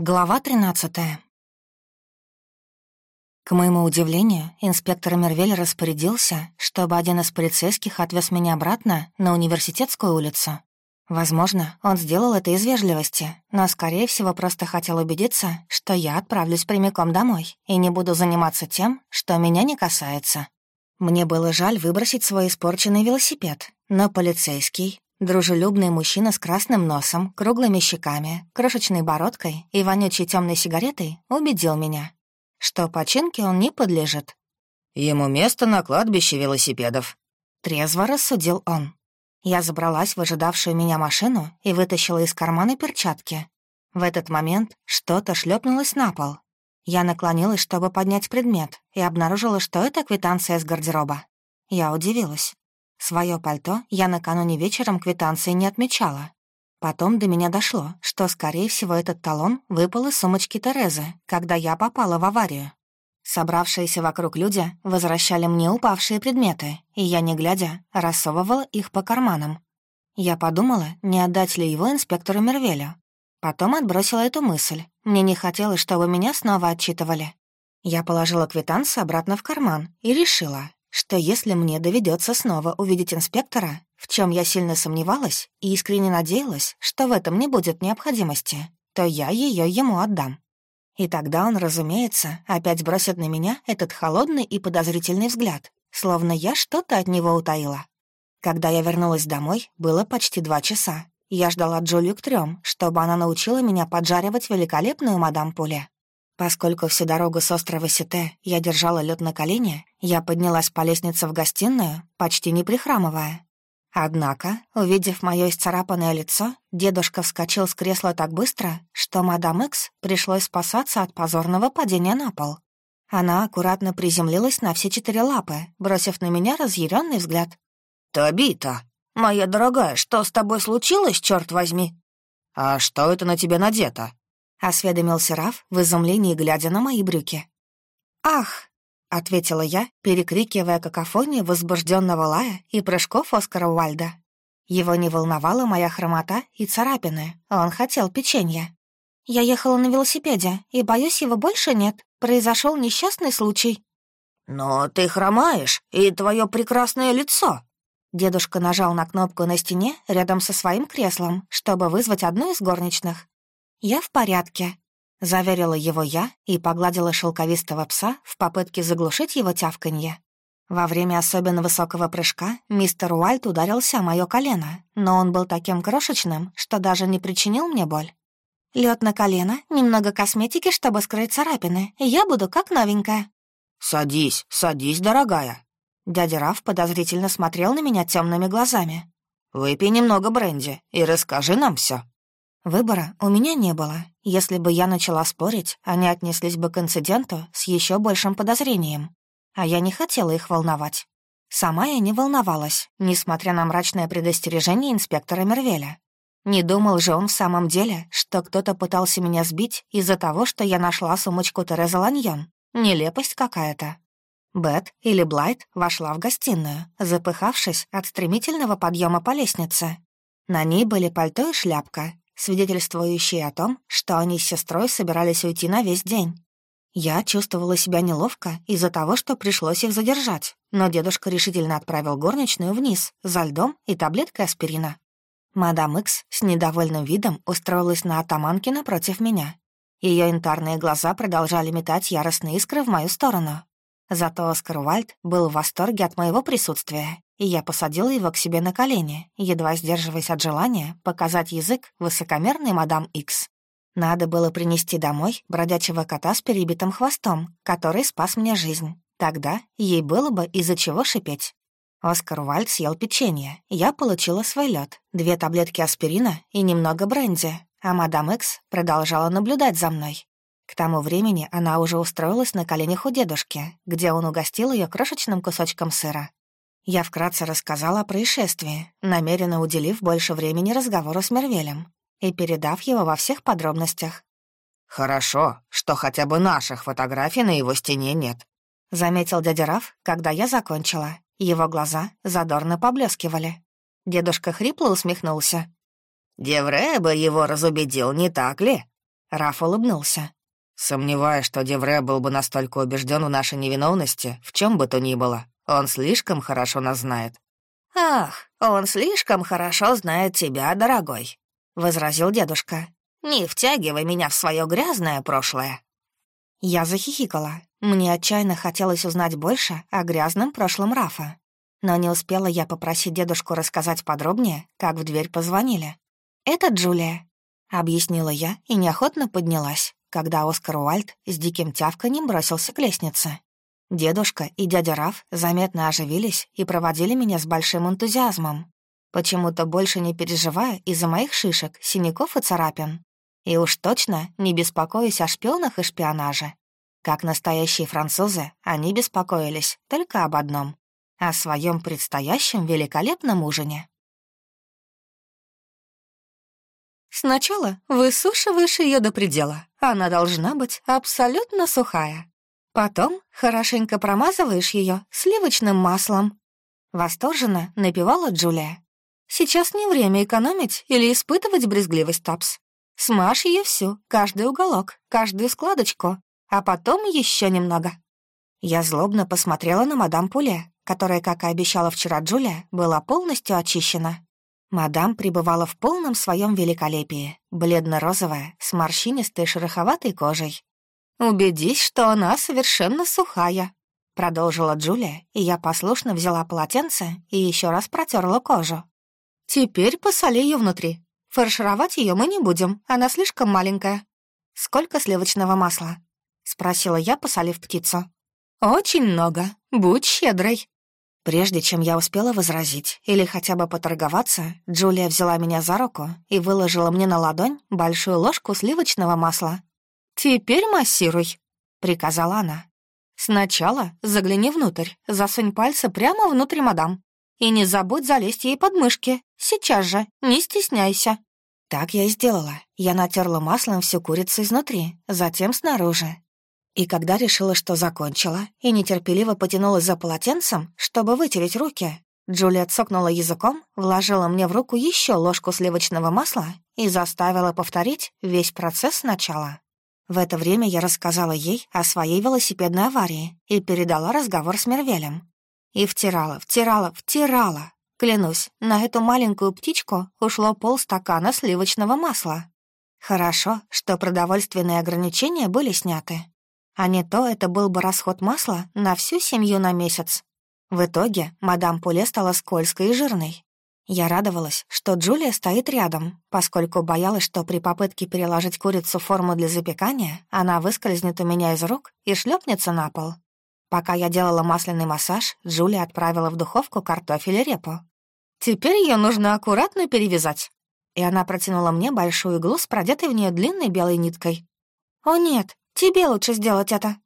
Глава 13 К моему удивлению, инспектор Мервель распорядился, чтобы один из полицейских отвез меня обратно на университетскую улицу. Возможно, он сделал это из вежливости, но, скорее всего, просто хотел убедиться, что я отправлюсь прямиком домой и не буду заниматься тем, что меня не касается. Мне было жаль выбросить свой испорченный велосипед, но полицейский, Дружелюбный мужчина с красным носом, круглыми щеками, крошечной бородкой и вонючей темной сигаретой убедил меня, что починке он не подлежит. «Ему место на кладбище велосипедов», — трезво рассудил он. Я забралась в ожидавшую меня машину и вытащила из кармана перчатки. В этот момент что-то шлепнулось на пол. Я наклонилась, чтобы поднять предмет, и обнаружила, что это квитанция с гардероба. Я удивилась. Своё пальто я накануне вечером квитанции не отмечала. Потом до меня дошло, что, скорее всего, этот талон выпал из сумочки Терезы, когда я попала в аварию. Собравшиеся вокруг люди возвращали мне упавшие предметы, и я, не глядя, рассовывала их по карманам. Я подумала, не отдать ли его инспектору Мервелю. Потом отбросила эту мысль. Мне не хотелось, чтобы меня снова отчитывали. Я положила квитанцию обратно в карман и решила, что если мне доведется снова увидеть инспектора, в чем я сильно сомневалась и искренне надеялась, что в этом не будет необходимости, то я ее ему отдам. И тогда он, разумеется, опять бросит на меня этот холодный и подозрительный взгляд, словно я что-то от него утаила. Когда я вернулась домой, было почти два часа. Я ждала Джулию к трем, чтобы она научила меня поджаривать великолепную мадам Пуле. Поскольку всю дорогу с острова Сите я держала лед на колене, я поднялась по лестнице в гостиную, почти не прихрамывая. Однако, увидев мое исцарапанное лицо, дедушка вскочил с кресла так быстро, что мадам Икс пришлось спасаться от позорного падения на пол. Она аккуратно приземлилась на все четыре лапы, бросив на меня разъяренный взгляд. «Табита, моя дорогая, что с тобой случилось, черт возьми?» «А что это на тебе надето?» — осведомился Раф в изумлении, глядя на мои брюки. «Ах!» — ответила я, перекрикивая какофонию возбужденного лая и прыжков Оскара Уальда. Его не волновала моя хромота и царапины, он хотел печенья. «Я ехала на велосипеде, и, боюсь, его больше нет. Произошел несчастный случай». «Но ты хромаешь, и твое прекрасное лицо!» Дедушка нажал на кнопку на стене рядом со своим креслом, чтобы вызвать одну из горничных. «Я в порядке», — заверила его я и погладила шелковистого пса в попытке заглушить его тявканье. Во время особенно высокого прыжка мистер Уальт ударился о моё колено, но он был таким крошечным, что даже не причинил мне боль. Лед на колено, немного косметики, чтобы скрыть царапины, и я буду как новенькая». «Садись, садись, дорогая». Дядя Раф подозрительно смотрел на меня темными глазами. «Выпей немного бренди и расскажи нам все. Выбора у меня не было. Если бы я начала спорить, они отнеслись бы к инциденту с еще большим подозрением. А я не хотела их волновать. Сама я не волновалась, несмотря на мрачное предостережение инспектора Мервеля. Не думал же он в самом деле, что кто-то пытался меня сбить из-за того, что я нашла сумочку Терезы Ланьон. Нелепость какая-то. Бет или Блайт вошла в гостиную, запыхавшись от стремительного подъема по лестнице. На ней были пальто и шляпка, свидетельствующие о том, что они с сестрой собирались уйти на весь день. Я чувствовала себя неловко из-за того, что пришлось их задержать, но дедушка решительно отправил горничную вниз за льдом и таблеткой аспирина. Мадам Икс с недовольным видом устроилась на атаманке напротив меня. Ее янтарные глаза продолжали метать яростные искры в мою сторону. Зато Оскар Уальд был в восторге от моего присутствия и я посадила его к себе на колени, едва сдерживаясь от желания показать язык высокомерной мадам Икс. Надо было принести домой бродячего кота с перебитым хвостом, который спас мне жизнь. Тогда ей было бы из-за чего шипеть. Оскар Вальд съел печенье, я получила свой лед, две таблетки аспирина и немного бренди, а мадам Икс продолжала наблюдать за мной. К тому времени она уже устроилась на коленях у дедушки, где он угостил ее крошечным кусочком сыра. Я вкратце рассказала о происшествии, намеренно уделив больше времени разговору с Мервелем и передав его во всех подробностях. «Хорошо, что хотя бы наших фотографий на его стене нет», — заметил дядя Раф, когда я закончила. Его глаза задорно поблескивали. Дедушка хрипло усмехнулся. «Девре бы его разубедил, не так ли?» Раф улыбнулся. Сомневаюсь, что Девре был бы настолько убежден в нашей невиновности, в чем бы то ни было. Он слишком хорошо нас знает. «Ах, он слишком хорошо знает тебя, дорогой», — возразил дедушка. «Не втягивай меня в свое грязное прошлое». Я захихикала. Мне отчаянно хотелось узнать больше о грязном прошлом Рафа. Но не успела я попросить дедушку рассказать подробнее, как в дверь позвонили. «Это Джулия», — объяснила я и неохотно поднялась когда Оскар Уальд с диким тявканем бросился к лестнице. Дедушка и дядя Раф заметно оживились и проводили меня с большим энтузиазмом, почему-то больше не переживая из-за моих шишек, синяков и царапин. И уж точно не беспокоясь о шпионах и шпионаже. Как настоящие французы, они беспокоились только об одном — о своем предстоящем великолепном ужине. Сначала высушиваешь ее до предела. Она должна быть абсолютно сухая. Потом хорошенько промазываешь ее сливочным маслом. Восторженно напевала Джулия. Сейчас не время экономить или испытывать брезгливость Топс. Смажь ее всю, каждый уголок, каждую складочку, а потом еще немного. Я злобно посмотрела на мадам Пуле, которая, как и обещала вчера Джулия, была полностью очищена. Мадам пребывала в полном своем великолепии, бледно-розовая, с морщинистой шероховатой кожей. «Убедись, что она совершенно сухая», — продолжила Джулия, и я послушно взяла полотенце и еще раз протерла кожу. «Теперь посоли ее внутри. Фаршировать ее мы не будем, она слишком маленькая». «Сколько сливочного масла?» — спросила я, посолив птицу. «Очень много. Будь щедрой», Прежде чем я успела возразить или хотя бы поторговаться, Джулия взяла меня за руку и выложила мне на ладонь большую ложку сливочного масла. «Теперь массируй», — приказала она. «Сначала загляни внутрь, засунь пальцы прямо внутрь мадам. И не забудь залезть ей под мышки. Сейчас же, не стесняйся». Так я и сделала. Я натерла маслом всю курицу изнутри, затем снаружи, и когда решила, что закончила, и нетерпеливо потянулась за полотенцем, чтобы вытереть руки, Джулия цокнула языком, вложила мне в руку еще ложку сливочного масла и заставила повторить весь процесс сначала. В это время я рассказала ей о своей велосипедной аварии и передала разговор с Мервелем. И втирала, втирала, втирала. Клянусь, на эту маленькую птичку ушло полстакана сливочного масла. Хорошо, что продовольственные ограничения были сняты, а не то это был бы расход масла на всю семью на месяц. В итоге мадам Пуле стала скользкой и жирной. Я радовалась, что Джулия стоит рядом, поскольку боялась, что при попытке переложить курицу в форму для запекания она выскользнет у меня из рук и шлепнется на пол. Пока я делала масляный массаж, Джулия отправила в духовку картофель и репу. «Теперь ее нужно аккуратно перевязать». И она протянула мне большую иглу с продетой в нее длинной белой ниткой. «О нет, Тебе лучше сделать это».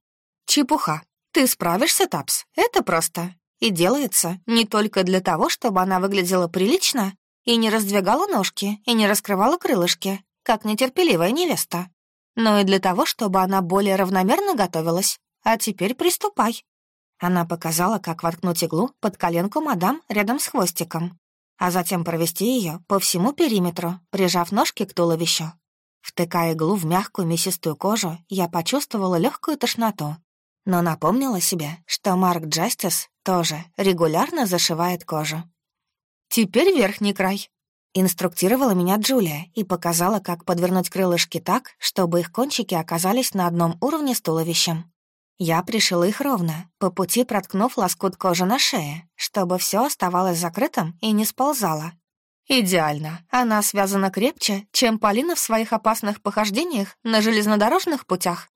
«Чепуха. Ты справишься, Тапс. Это просто. И делается не только для того, чтобы она выглядела прилично и не раздвигала ножки, и не раскрывала крылышки, как нетерпеливая невеста, но и для того, чтобы она более равномерно готовилась. А теперь приступай». Она показала, как воткнуть иглу под коленку мадам рядом с хвостиком, а затем провести ее по всему периметру, прижав ножки к туловищу. Втыкая иглу в мягкую мясистую кожу, я почувствовала легкую тошноту. Но напомнила себе, что Марк Джастис тоже регулярно зашивает кожу. «Теперь верхний край», — инструктировала меня Джулия и показала, как подвернуть крылышки так, чтобы их кончики оказались на одном уровне с туловищем. Я пришила их ровно, по пути проткнув лоскут кожи на шее, чтобы все оставалось закрытым и не сползало, Идеально. Она связана крепче, чем Полина в своих опасных похождениях на железнодорожных путях.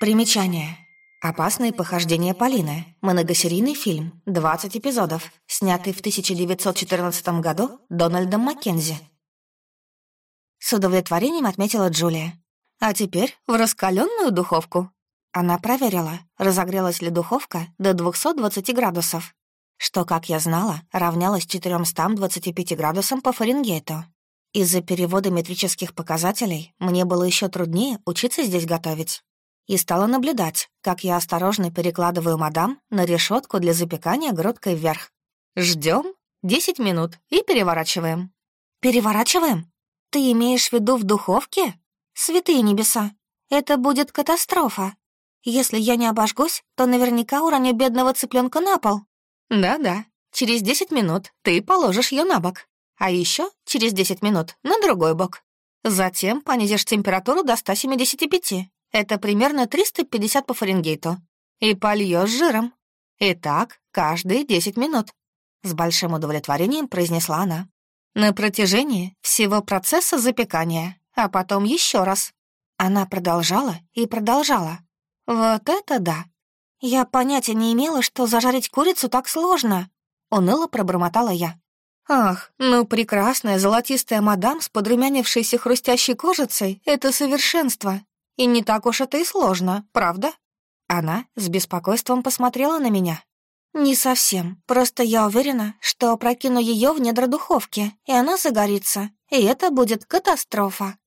Примечание. «Опасные похождения Полины» — многосерийный фильм, 20 эпизодов, снятый в 1914 году Дональдом Маккензи. С удовлетворением отметила Джулия. «А теперь в раскаленную духовку». Она проверила, разогрелась ли духовка до 220 градусов, что, как я знала, равнялось 425 градусам по Фаренгейту. Из-за перевода метрических показателей мне было еще труднее учиться здесь готовить. И стала наблюдать, как я осторожно перекладываю мадам на решетку для запекания грудкой вверх. Ждем 10 минут и переворачиваем. «Переворачиваем? Ты имеешь в виду в духовке?» святые небеса, это будет катастрофа. Если я не обожгусь, то наверняка уроню бедного цыпленка на пол. Да-да, через десять минут ты положишь ее на бок, а еще через десять минут на другой бок. Затем понизишь температуру до 175. Это примерно 350 по Фаренгейту. И польешь жиром. И так каждые 10 минут. С большим удовлетворением произнесла она. На протяжении всего процесса запекания, а потом еще раз. Она продолжала и продолжала. Вот это да. Я понятия не имела, что зажарить курицу так сложно. Уныло пробормотала я. Ах, ну прекрасная золотистая мадам с подрумянившейся хрустящей кожицей — это совершенство. И не так уж это и сложно, правда? Она с беспокойством посмотрела на меня. «Не совсем. Просто я уверена, что опрокину ее в недра духовки, и она загорится, и это будет катастрофа».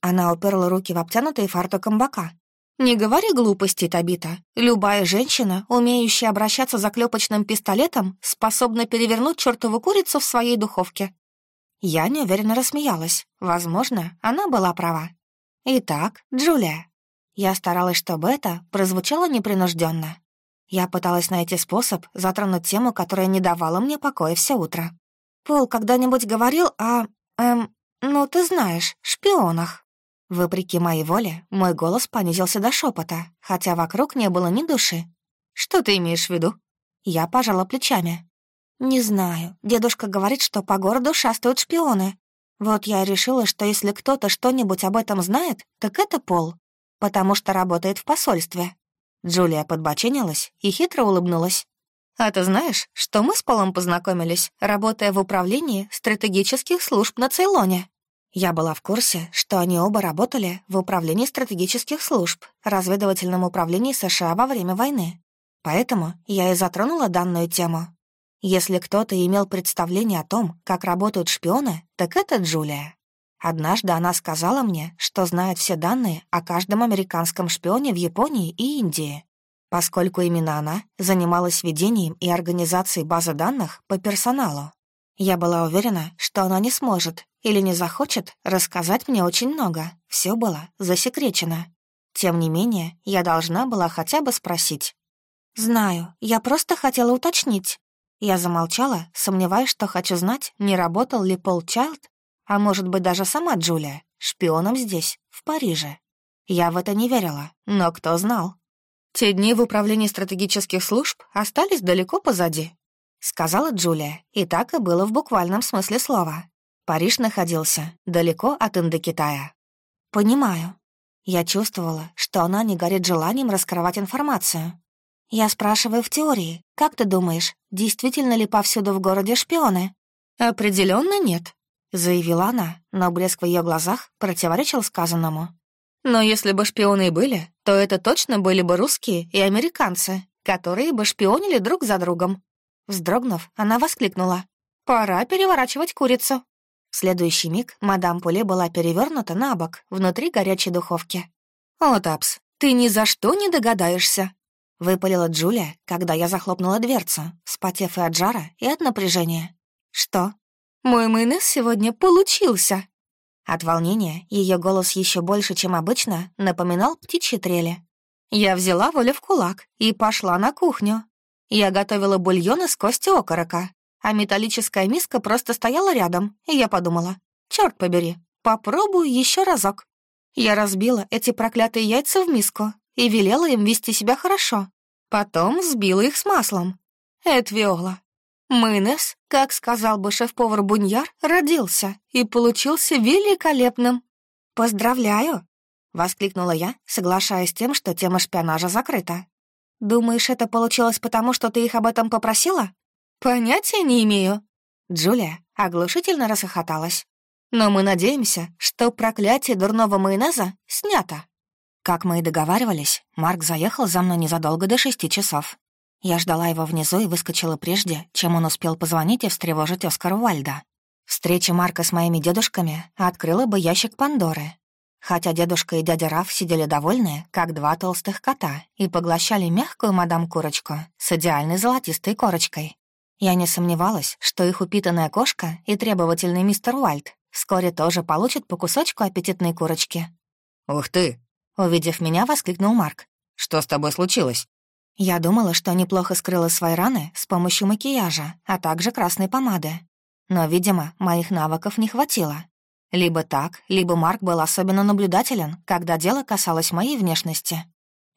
Она уперла руки в обтянутые фартуком бока. «Не говори глупостей, Табита. Любая женщина, умеющая обращаться за клепочным пистолетом, способна перевернуть чертову курицу в своей духовке». Я неуверенно рассмеялась. Возможно, она была права. «Итак, Джулия». Я старалась, чтобы это прозвучало непринужденно. Я пыталась найти способ затронуть тему, которая не давала мне покоя все утро. «Пол когда-нибудь говорил о... эм... ну, ты знаешь, шпионах». Вопреки моей воле, мой голос понизился до шепота, хотя вокруг не было ни души. «Что ты имеешь в виду?» Я пожала плечами. «Не знаю. Дедушка говорит, что по городу шастают шпионы. Вот я решила, что если кто-то что-нибудь об этом знает, так это Пол, потому что работает в посольстве. Джулия подбоченилась и хитро улыбнулась. «А ты знаешь, что мы с Полом познакомились, работая в управлении стратегических служб на Цейлоне?» Я была в курсе, что они оба работали в управлении стратегических служб, разведывательном управлении США во время войны. Поэтому я и затронула данную тему. Если кто-то имел представление о том, как работают шпионы, так это Джулия. Однажды она сказала мне, что знает все данные о каждом американском шпионе в Японии и Индии, поскольку именно она занималась ведением и организацией базы данных по персоналу. Я была уверена, что она не сможет или не захочет рассказать мне очень много. Все было засекречено. Тем не менее, я должна была хотя бы спросить. «Знаю, я просто хотела уточнить». Я замолчала, сомневаясь, что хочу знать, не работал ли Пол Чайлд а может быть даже сама Джулия, шпионом здесь, в Париже. Я в это не верила, но кто знал? Те дни в управлении стратегических служб остались далеко позади, сказала Джулия, и так и было в буквальном смысле слова. Париж находился далеко от Индокитая. «Понимаю». Я чувствовала, что она не горит желанием раскрывать информацию. Я спрашиваю в теории, как ты думаешь, действительно ли повсюду в городе шпионы? Определенно нет. — заявила она, но блеск в ее глазах противоречил сказанному. «Но если бы шпионы были, то это точно были бы русские и американцы, которые бы шпионили друг за другом». Вздрогнув, она воскликнула. «Пора переворачивать курицу». В следующий миг мадам Пуле была перевернута на бок внутри горячей духовки. «О, Тапс, ты ни за что не догадаешься!» — выпалила Джулия, когда я захлопнула дверцу, спотев и от жара, и от напряжения. «Что?» Мой майонез сегодня получился!» От волнения ее голос еще больше, чем обычно, напоминал птичьи трели. Я взяла волю в кулак и пошла на кухню. Я готовила бульон из кости окорока, а металлическая миска просто стояла рядом, и я подумала, черт побери, попробую еще разок. Я разбила эти проклятые яйца в миску и велела им вести себя хорошо. Потом взбила их с маслом. Эдвиола, Майонез, как сказал бы шеф-повар Буньяр, родился и получился великолепным. «Поздравляю!» — воскликнула я, соглашаясь с тем, что тема шпионажа закрыта. «Думаешь, это получилось потому, что ты их об этом попросила?» «Понятия не имею». Джулия оглушительно расхохоталась. «Но мы надеемся, что проклятие дурного майонеза снято». Как мы и договаривались, Марк заехал за мной незадолго до шести часов. Я ждала его внизу и выскочила прежде, чем он успел позвонить и встревожить Оскару Вальда. Встреча Марка с моими дедушками открыла бы ящик Пандоры. Хотя дедушка и дядя Раф сидели довольные, как два толстых кота, и поглощали мягкую мадам-курочку с идеальной золотистой корочкой. Я не сомневалась, что их упитанная кошка и требовательный мистер Уальд вскоре тоже получат по кусочку аппетитной курочки. «Ух ты!» — увидев меня, воскликнул Марк. «Что с тобой случилось?» Я думала, что неплохо скрыла свои раны с помощью макияжа, а также красной помады. Но, видимо, моих навыков не хватило. Либо так, либо Марк был особенно наблюдателен, когда дело касалось моей внешности.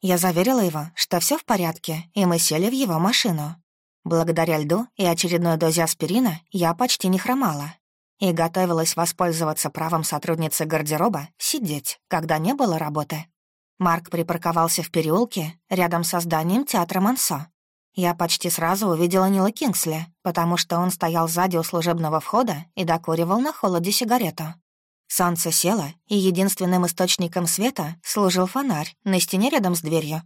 Я заверила его, что все в порядке, и мы сели в его машину. Благодаря льду и очередной дозе аспирина я почти не хромала и готовилась воспользоваться правом сотрудницы гардероба сидеть, когда не было работы. Марк припарковался в переулке рядом со зданием театра Мансо. Я почти сразу увидела Нила Кингсли, потому что он стоял сзади у служебного входа и докуривал на холоде сигарету. Солнце село, и единственным источником света служил фонарь на стене рядом с дверью.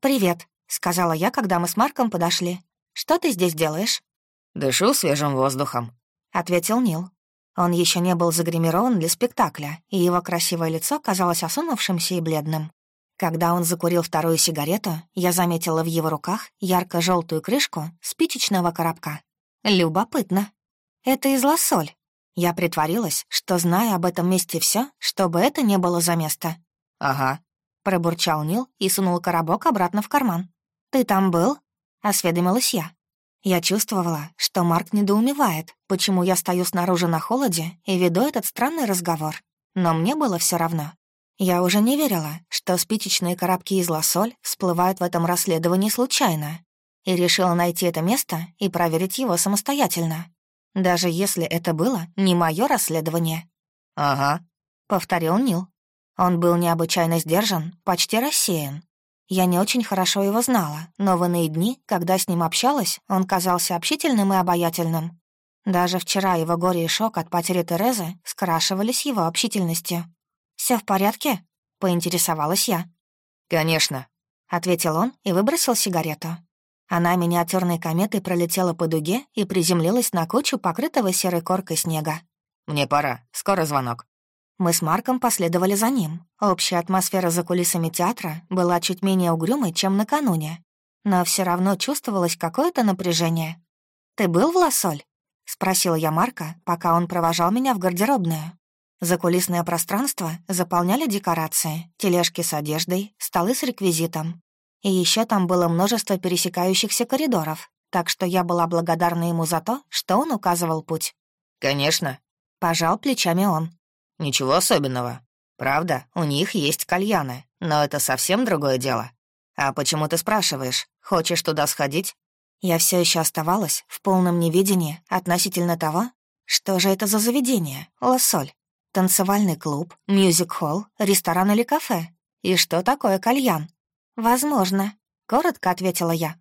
«Привет», — сказала я, когда мы с Марком подошли. «Что ты здесь делаешь?» «Дышу свежим воздухом», — ответил Нил. Он еще не был загримирован для спектакля, и его красивое лицо казалось осунувшимся и бледным. Когда он закурил вторую сигарету, я заметила в его руках ярко желтую крышку спичечного коробка. Любопытно. Это из лосоль. Я притворилась, что знаю об этом месте все, чтобы это не было за место. «Ага», — пробурчал Нил и сунул коробок обратно в карман. «Ты там был?» — осведомилась я. Я чувствовала, что Марк недоумевает, почему я стою снаружи на холоде и веду этот странный разговор. Но мне было все равно. Я уже не верила, что спичечные коробки из лосоль всплывают в этом расследовании случайно, и решила найти это место и проверить его самостоятельно. Даже если это было не мое расследование. «Ага», — повторил Нил. Он был необычайно сдержан, почти рассеян. Я не очень хорошо его знала, но в иные дни, когда с ним общалась, он казался общительным и обаятельным. Даже вчера его горе и шок от потери Терезы скрашивались его общительностью. Все в порядке?» — поинтересовалась я. «Конечно», — ответил он и выбросил сигарету. Она миниатюрной кометой пролетела по дуге и приземлилась на кучу покрытого серой коркой снега. «Мне пора, скоро звонок». Мы с Марком последовали за ним. Общая атмосфера за кулисами театра была чуть менее угрюмой, чем накануне. Но все равно чувствовалось какое-то напряжение. «Ты был в Лосоль?» — спросила я Марка, пока он провожал меня в гардеробную. Закулисное пространство заполняли декорации, тележки с одеждой, столы с реквизитом. И еще там было множество пересекающихся коридоров, так что я была благодарна ему за то, что он указывал путь. «Конечно», — пожал плечами он. «Ничего особенного. Правда, у них есть кальяны, но это совсем другое дело. А почему ты спрашиваешь? Хочешь туда сходить?» Я все еще оставалась в полном неведении относительно того, что же это за заведение, лосоль. Танцевальный клуб, мюзик-холл, ресторан или кафе? И что такое кальян? Возможно, коротко ответила я.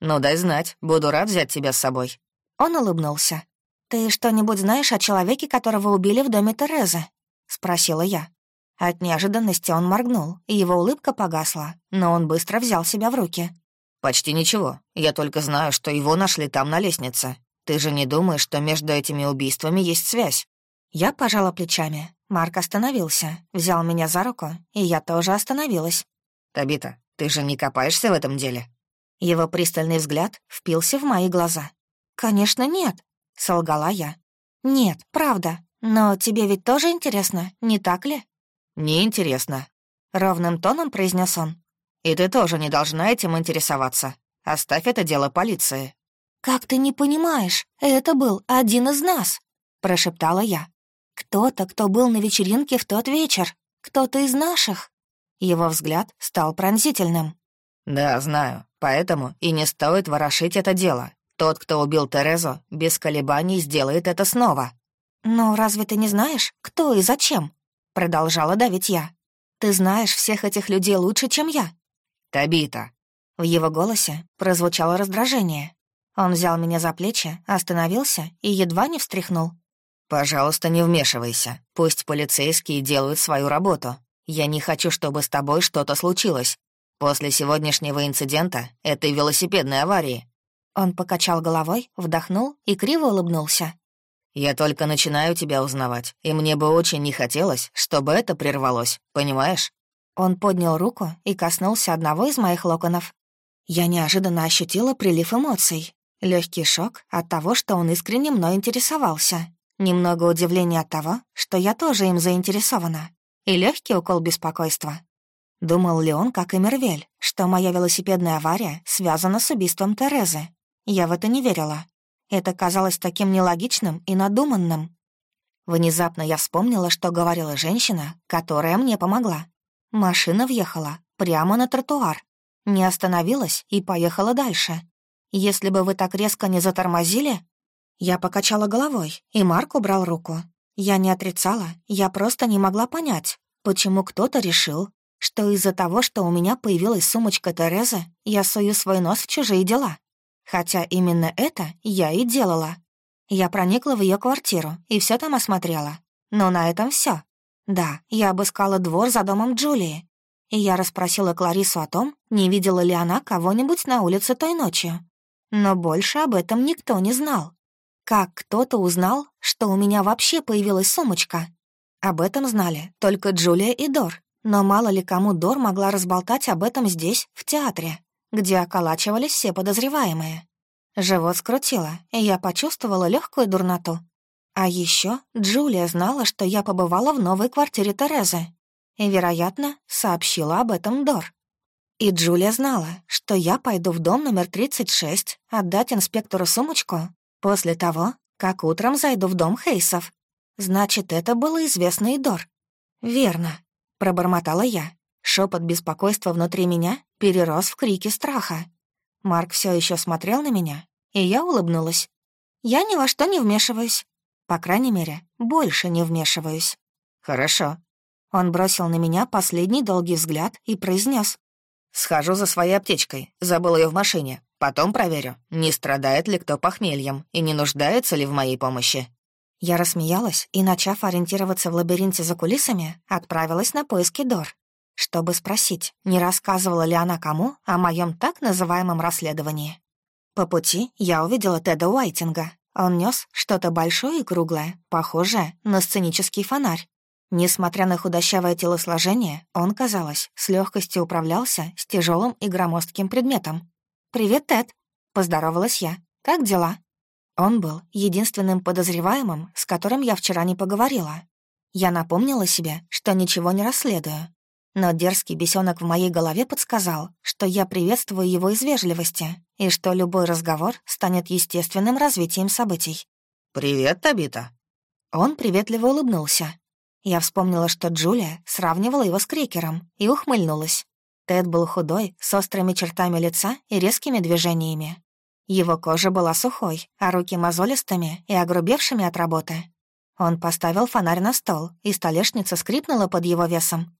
Ну, дай знать, буду рад взять тебя с собой. Он улыбнулся. «Ты что-нибудь знаешь о человеке, которого убили в доме Терезы?» — спросила я. От неожиданности он моргнул, и его улыбка погасла, но он быстро взял себя в руки. «Почти ничего. Я только знаю, что его нашли там на лестнице. Ты же не думаешь, что между этими убийствами есть связь?» Я пожала плечами. Марк остановился, взял меня за руку, и я тоже остановилась. «Табита, ты же не копаешься в этом деле?» Его пристальный взгляд впился в мои глаза. «Конечно, нет», — солгала я. «Нет, правда. Но тебе ведь тоже интересно, не так ли?» «Не интересно», — ровным тоном произнес он. «И ты тоже не должна этим интересоваться. Оставь это дело полиции». «Как ты не понимаешь? Это был один из нас», — прошептала я. Кто-то, кто был на вечеринке в тот вечер. Кто-то из наших. Его взгляд стал пронзительным. «Да, знаю. Поэтому и не стоит ворошить это дело. Тот, кто убил Терезу, без колебаний сделает это снова». «Но разве ты не знаешь, кто и зачем?» Продолжала давить я. «Ты знаешь всех этих людей лучше, чем я». «Табита». В его голосе прозвучало раздражение. Он взял меня за плечи, остановился и едва не встряхнул. «Пожалуйста, не вмешивайся. Пусть полицейские делают свою работу. Я не хочу, чтобы с тобой что-то случилось. После сегодняшнего инцидента, этой велосипедной аварии». Он покачал головой, вдохнул и криво улыбнулся. «Я только начинаю тебя узнавать, и мне бы очень не хотелось, чтобы это прервалось, понимаешь?» Он поднял руку и коснулся одного из моих локонов. Я неожиданно ощутила прилив эмоций. Легкий шок от того, что он искренне мной интересовался, Немного удивления от того, что я тоже им заинтересована. и легкий укол беспокойства. Думал ли он, как и Мервель, что моя велосипедная авария связана с убийством Терезы? Я в это не верила. Это казалось таким нелогичным и надуманным. Внезапно я вспомнила, что говорила женщина, которая мне помогла. Машина въехала прямо на тротуар, не остановилась и поехала дальше. Если бы вы так резко не затормозили... Я покачала головой, и Марк убрал руку. Я не отрицала, я просто не могла понять, почему кто-то решил, что из-за того, что у меня появилась сумочка Терезы, я сую свой нос в чужие дела. Хотя именно это я и делала. Я проникла в ее квартиру и все там осмотрела. Но на этом все. Да, я обыскала двор за домом Джулии. И я расспросила Кларису о том, не видела ли она кого-нибудь на улице той ночью. Но больше об этом никто не знал. Как кто-то узнал, что у меня вообще появилась сумочка? Об этом знали только Джулия и Дор. Но мало ли кому Дор могла разболтать об этом здесь, в театре где околачивались все подозреваемые. Живот скрутило, и я почувствовала легкую дурноту. А еще Джулия знала, что я побывала в новой квартире Терезы, и, вероятно, сообщила об этом Дор. И Джулия знала, что я пойду в дом номер 36 отдать инспектору сумочку после того, как утром зайду в дом Хейсов. Значит, это было известно и Дор. «Верно», — пробормотала я. Шепот беспокойства внутри меня перерос в крики страха. Марк все еще смотрел на меня, и я улыбнулась. «Я ни во что не вмешиваюсь. По крайней мере, больше не вмешиваюсь». «Хорошо». Он бросил на меня последний долгий взгляд и произнес: «Схожу за своей аптечкой, забыл ее в машине. Потом проверю, не страдает ли кто похмельем и не нуждается ли в моей помощи». Я рассмеялась и, начав ориентироваться в лабиринте за кулисами, отправилась на поиски Дор чтобы спросить, не рассказывала ли она кому о моем так называемом расследовании. По пути я увидела Теда Уайтинга. Он нес что-то большое и круглое, похожее на сценический фонарь. Несмотря на худощавое телосложение, он, казалось, с легкостью управлялся с тяжелым и громоздким предметом. «Привет, Тед!» — поздоровалась я. «Как дела?» Он был единственным подозреваемым, с которым я вчера не поговорила. Я напомнила себе, что ничего не расследую, но дерзкий бесенок в моей голове подсказал, что я приветствую его из вежливости и что любой разговор станет естественным развитием событий. «Привет, Табита». Он приветливо улыбнулся. Я вспомнила, что Джулия сравнивала его с Крикером и ухмыльнулась. Тед был худой, с острыми чертами лица и резкими движениями. Его кожа была сухой, а руки мозолистыми и огрубевшими от работы. Он поставил фонарь на стол, и столешница скрипнула под его весом,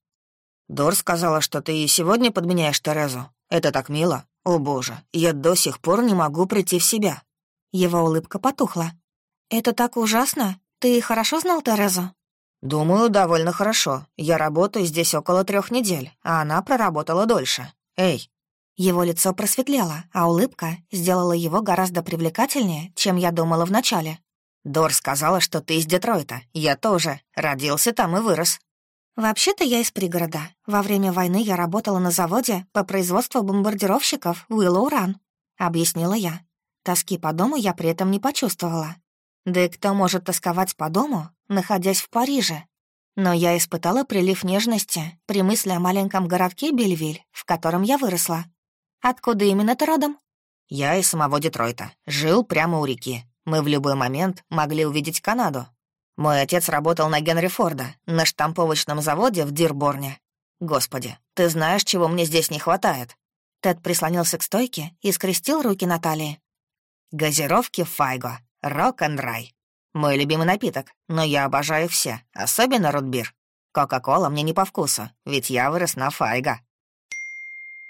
Дор сказала, что ты и сегодня подменяешь Терезу. Это так мило. О боже, я до сих пор не могу прийти в себя». Его улыбка потухла. «Это так ужасно. Ты хорошо знал Терезу?» «Думаю, довольно хорошо. Я работаю здесь около трех недель, а она проработала дольше. Эй!» Его лицо просветлело, а улыбка сделала его гораздо привлекательнее, чем я думала вначале. «Дор сказала, что ты из Детройта. Я тоже. Родился там и вырос. «Вообще-то я из пригорода. Во время войны я работала на заводе по производству бомбардировщиков Run», — объяснила я. Тоски по дому я при этом не почувствовала. Да и кто может тосковать по дому, находясь в Париже? Но я испытала прилив нежности при мысли о маленьком городке Бельвиль, в котором я выросла. Откуда именно ты родом? Я из самого Детройта. Жил прямо у реки. Мы в любой момент могли увидеть Канаду, мой отец работал на Генри Форда, на штамповочном заводе в Дирборне. Господи, ты знаешь, чего мне здесь не хватает?» Тед прислонился к стойке и скрестил руки на талии. «Газировки Файго, рок-н-рай. Мой любимый напиток, но я обожаю все, особенно рутбир. Кока-кола мне не по вкусу, ведь я вырос на Файго».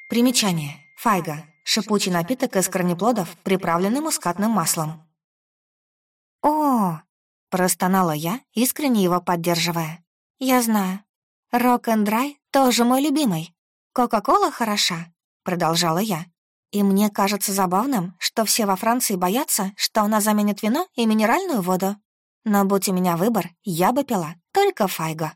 Примечание. Файго — шипучий напиток из корнеплодов, приправленный мускатным маслом. «О, Простонала я, искренне его поддерживая. «Я знаю. Рок-н-драй тоже мой любимый. Кока-кола хороша», — продолжала я. «И мне кажется забавным, что все во Франции боятся, что она заменит вино и минеральную воду. Но будь у меня выбор, я бы пила только файго».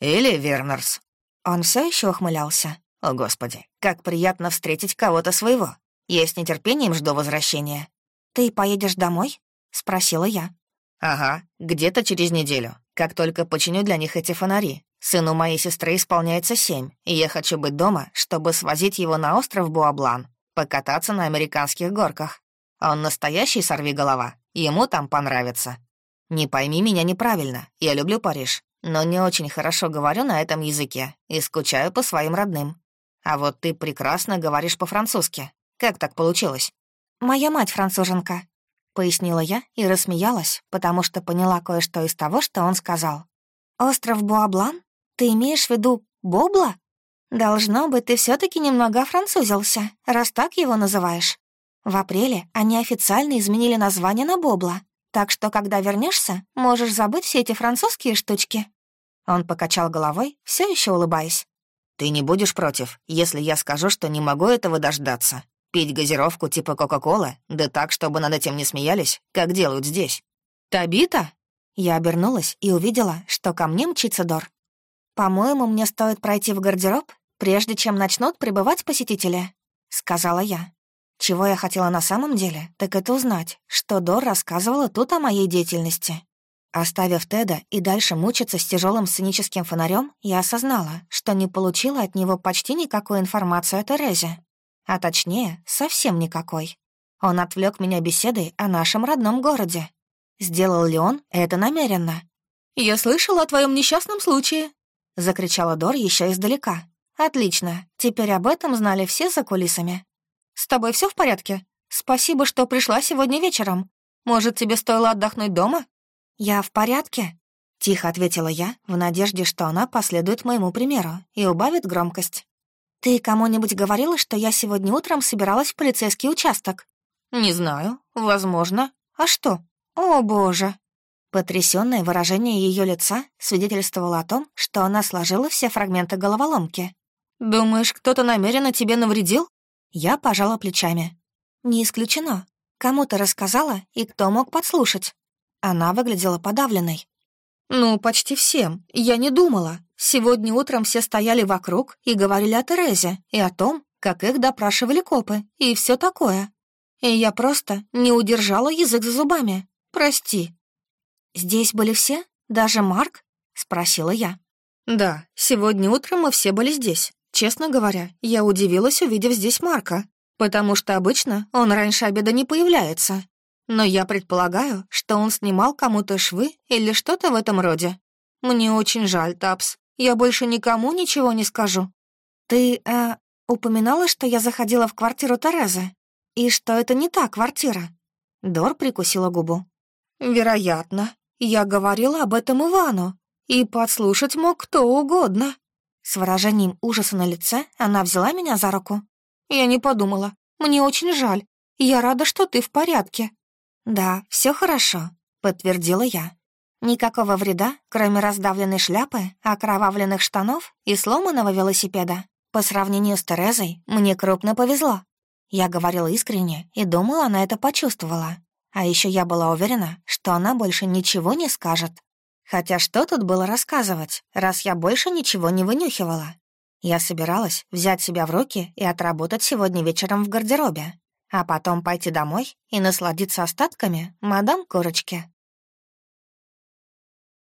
«Или Вернерс». Он все еще ухмылялся. «О, Господи, как приятно встретить кого-то своего. Я с нетерпением жду возвращения». «Ты поедешь домой?» — спросила я. «Ага, где-то через неделю, как только починю для них эти фонари, Сыну моей сестры исполняется семь, и я хочу быть дома, чтобы свозить его на остров Буаблан, покататься на американских горках. Он настоящий сорвиголова, ему там понравится. Не пойми меня неправильно, я люблю Париж, но не очень хорошо говорю на этом языке и скучаю по своим родным. А вот ты прекрасно говоришь по-французски. Как так получилось?» «Моя мать француженка», — пояснила я и рассмеялась, потому что поняла кое-что из того, что он сказал. «Остров Буаблан? Ты имеешь в виду Бобла? Должно быть, ты все таки немного французился, раз так его называешь. В апреле они официально изменили название на Бобла, так что, когда вернешься, можешь забыть все эти французские штучки». Он покачал головой, все еще улыбаясь. «Ты не будешь против, если я скажу, что не могу этого дождаться? Пить газировку типа Кока-Колы, да так, чтобы над этим не смеялись, как делают здесь?» «Табита?» Я обернулась и увидела, что ко мне мчится Дор. «По-моему, мне стоит пройти в гардероб, прежде чем начнут прибывать посетители», — сказала я. Чего я хотела на самом деле, так это узнать, что Дор рассказывала тут о моей деятельности. Оставив Теда и дальше мучиться с тяжелым сценическим фонарем, я осознала, что не получила от него почти никакой информации о Терезе. А точнее, совсем никакой. Он отвлек меня беседой о нашем родном городе. Сделал ли он это намеренно? «Я слышала о твоем несчастном случае», — закричала Дор еще издалека. «Отлично, теперь об этом знали все за кулисами. С тобой все в порядке? Спасибо, что пришла сегодня вечером. Может, тебе стоило отдохнуть дома?» «Я в порядке», — тихо ответила я, в надежде, что она последует моему примеру и убавит громкость. «Ты кому-нибудь говорила, что я сегодня утром собиралась в полицейский участок?» «Не знаю. Возможно. А что? О, боже!» Потрясённое выражение ее лица свидетельствовало о том, что она сложила все фрагменты головоломки. «Думаешь, кто-то намеренно тебе навредил?» Я пожала плечами. «Не исключено. Кому-то рассказала, и кто мог подслушать?» Она выглядела подавленной. «Ну, почти всем. Я не думала. Сегодня утром все стояли вокруг и говорили о Терезе и о том, как их допрашивали копы, и все такое. И я просто не удержала язык за зубами. Прости». «Здесь были все? Даже Марк?» — спросила я. «Да, сегодня утром мы все были здесь. Честно говоря, я удивилась, увидев здесь Марка, потому что обычно он раньше обеда не появляется. Но я предполагаю, что он снимал кому-то швы или что-то в этом роде. Мне очень жаль, Тапс. Я больше никому ничего не скажу. Ты, э, упоминала, что я заходила в квартиру Терезы, и что это не та квартира. Дор прикусила губу. Вероятно. Я говорила об этом Ивану, и подслушать мог кто угодно. С выражением ужаса на лице она взяла меня за руку. «Я не подумала. Мне очень жаль. Я рада, что ты в порядке». «Да, все хорошо», — подтвердила я. Никакого вреда, кроме раздавленной шляпы, окровавленных штанов и сломанного велосипеда. По сравнению с Терезой, мне крупно повезло. Я говорила искренне и думаю, она это почувствовала. А еще я была уверена, что она больше ничего не скажет. Хотя что тут было рассказывать, раз я больше ничего не вынюхивала? Я собиралась взять себя в руки и отработать сегодня вечером в гардеробе, а потом пойти домой и насладиться остатками мадам Курочки.